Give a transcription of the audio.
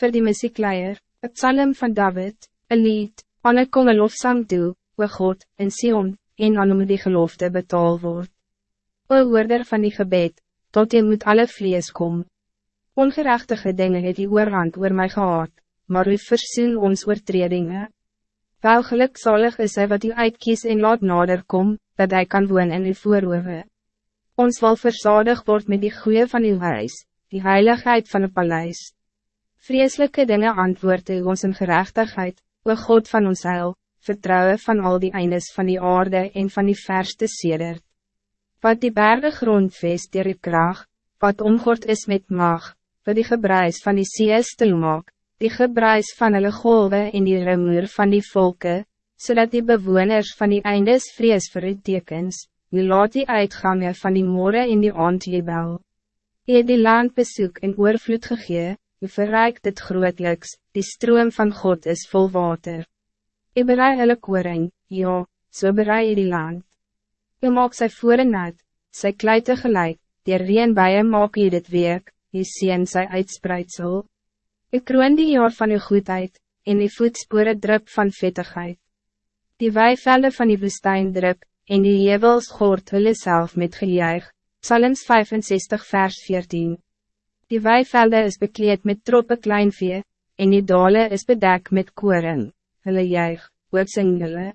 Voor die muziekleier, het psalm van David, een lied, aan het kom een lofsang toe, o God, in Sion, en aan om die gelofte betaal word. O hoorder van die gebed, tot je moet alle vlees kom. Ongerechtige dingen het die oorhand oor my gehad, maar u versoen ons oortredinge. Wel gelukzalig is hy wat u uitkies en laat nader kom, dat hij kan woon in uw voorhoeven. Ons wil verzadigd word met die goeie van uw huis, die heiligheid van het paleis. Vreselijke dingen antwoord u ons in gerechtigheid, o God van ons heil, vertrouwen van al die eindes van die aarde en van die verste sedert. Wat die bergen grondvest dier die kraag, wat omgord is met mag, wat die gebruis van die see stil maak, die gebruis van hulle golwe en die remoer van die volken, zodat die bewoners van die eindes vrees vir die tekens, wie laat die uitgangen van die moore in die aand jebel. Hy het die land bezoek en oorvloed gegee, u verrijkt het grootliks, die stroom van God is vol water. U berei hulle koring, ja, so berei hy die land. U maak sy voere nat, sy kluite gelijk, die reenbuie maak hy dit week, hy sien sy uitspreidsel. U kroon die jaar van uw goedheid, en die voetspore drup van vettigheid. Die weivelde van die woestijn drup, en die jebels goort hulle self met gejuig, Psalms 65 vers 14. Die weivelde is bekleed met troppe kleinvee, en die dale is bedekt met koring, hulle juig, ook sing hulle.